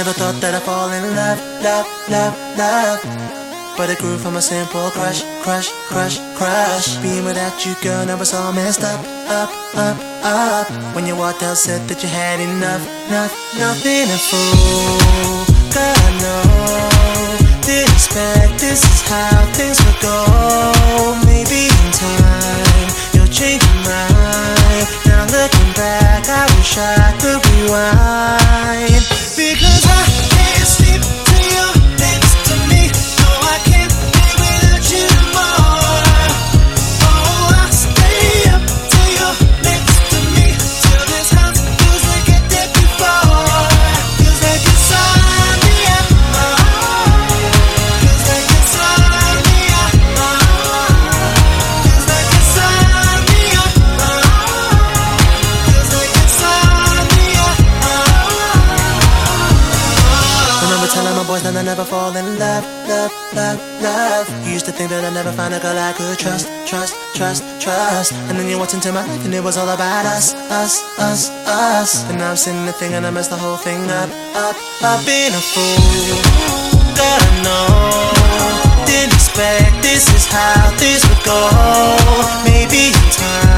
Never thought that I'd fall in love, love, love, love. But it grew from a simple crush, crush, crush, crush. Being without you, girl, now it's all messed up, up, up, up. When you walked out, said that you had enough, enough, nothing to fool. God, know. Didn't expect this is how things would go. Maybe in time, you'll change your mind. Now looking back, I wish I could rewind. That I never fall in love, love, love, love. You used to think that I'd never find a girl I could trust, trust, trust, trust. And then you walked into my life and it was all about us, us, us, us. And now I'm sitting thing, and I messed the whole thing up, up, up. Being a fool, God I know. Didn't expect this is how this would go. Maybe in time